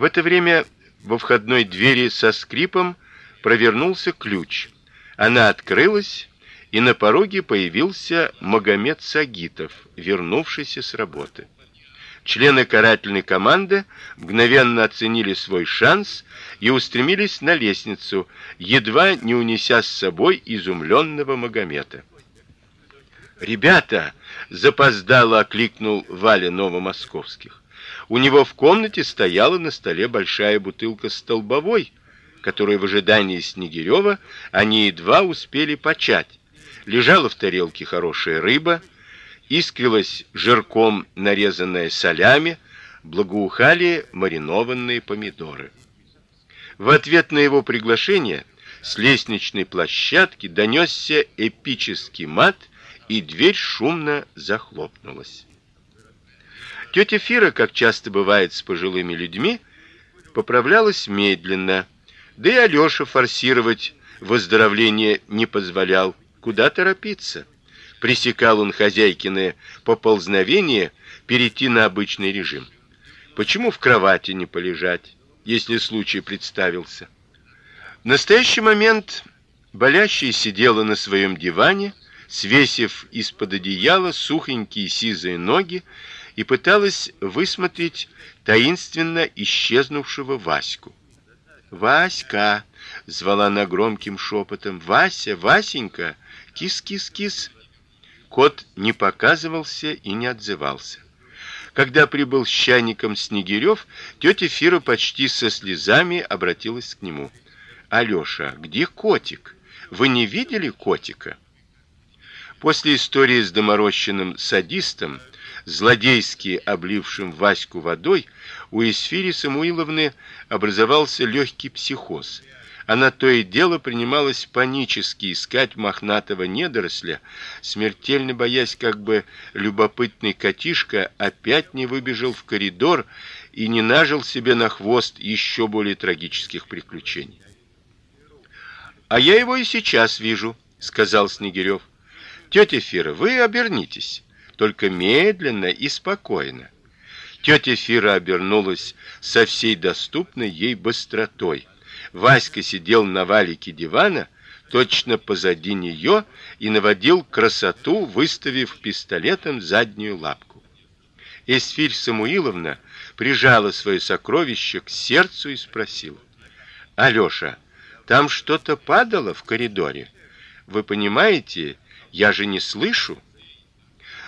В это время во входной двери со скрипом провернулся ключ. Она открылась, и на пороге появился Магомед Сагитов, вернувшийся с работы. Члены карательной команды мгновенно оценили свой шанс и устремились на лестницу, едва не унеся с собой изумленного Магомета. "Ребята!" запоздало окликнул Валя Новомосковских. У него в комнате стояла на столе большая бутылка столбовой, которую в ожидании Снегирева они едва успели почать. Лежала в тарелке хорошая рыба, искрилась жирком нарезанная солями, благоухали маринованные помидоры. В ответ на его приглашение с лестничной площадки донесся эпический мат, и дверь шумно захлопнулась. Тетя Фира, как часто бывает с пожилыми людьми, поправлялась медленно, да и Алёша форсировать выздоровление не позволял. Куда торопиться? Пресекал он хозяйкины поползновение перейти на обычный режим. Почему в кровати не полежать, если случай представился? В настоящий момент болящая сидела на своем диване, свесив из-под одеяла сухонькие сизые ноги и пыталась высмотреть таинственно исчезнувшего Ваську. Васька звала она громким шепотом: "Вася, Васенька, кис-кис-кис". Кот не показывался и не отзывался. Когда прибыл с чайником Снегирев, тетя Фира почти со слезами обратилась к нему. Алёша, где котик? Вы не видели котика? После истории с доморощенным садистом, злодейски облившим Ваську водой, у Исфири Самуиловны образовался легкий психоз она то и дело принималась панически искать мохнатого недоросля, смертельно боясь, как бы любопытный котишка опять не выбежал в коридор и не нажил себе на хвост еще более трагических приключений. А я его и сейчас вижу, сказал Снегирев. Тетя Фира, вы обернитесь, только медленно и спокойно. Тетя Фира обернулась со всей доступной ей быстротой Васька сидел на валике дивана, точно позади нее и наводил красоту, выставив пистолетом заднюю лапку. Эсфирь Самуиловна прижала свое сокровище к сердцу и спросила: "Алёша, там что-то падало в коридоре? Вы понимаете, я же не слышу".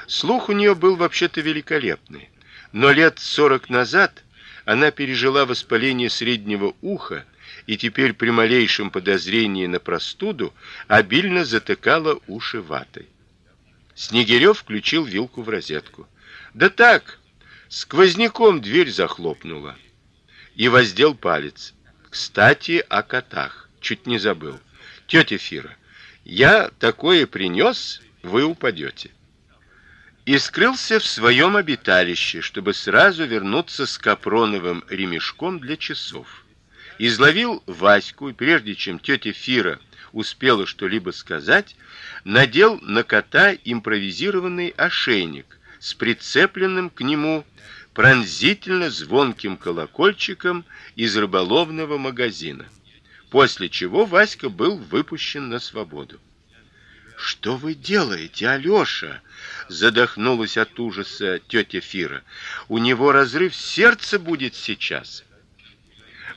Слух у нее был вообще-то великолепный, но лет сорок назад она пережила воспаление среднего уха и теперь при малейшем подозрении на простуду обильно затыкала уши ватой. Снегирев включил вилку в розетку. Да так, сквозняком дверь захлопнула. И воздел палец. Кстати, о котах. Чуть не забыл. Тетя Фира, я такое принес, вы упадете. И скрылся в своем обиталище, чтобы сразу вернуться с капроновым ремешком для часов изловил Ваську и прежде чем тетя Фира успела что-либо сказать, надел на кота импровизированный ошейник с прицепленным к нему пронзительно звонким колокольчиком из рыболовного магазина. После чего Васька был выпущен на свободу. Что вы делаете, Алёша? задохнулась от ужаса тетя Фира. У него разрыв сердца будет сейчас.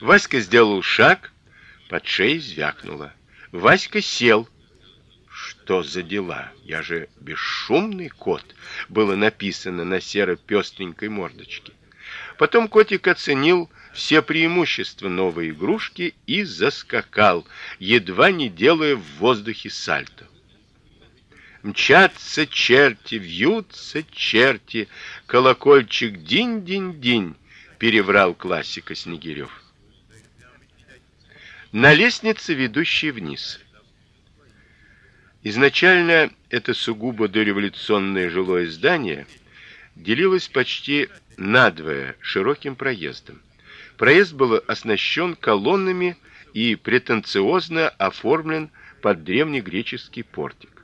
Васька сделал шаг, под шеей звякнуло. Васька сел. Что за дела? Я же бесшумный кот, было написано на серо-пестренькой мордочке. Потом котик оценил все преимущества новой игрушки и заскакал, едва не делая в воздухе сальто. Мчатся черти, вьются черти, колокольчик динь-динь-динь, переврал классика Снегирев на лестнице, ведущей вниз. Изначально это сугубо дореволюционное жилое здание делилось почти надвое широким проездом. Проезд был оснащен колоннами и претенциозно оформлен под древнегреческий портик.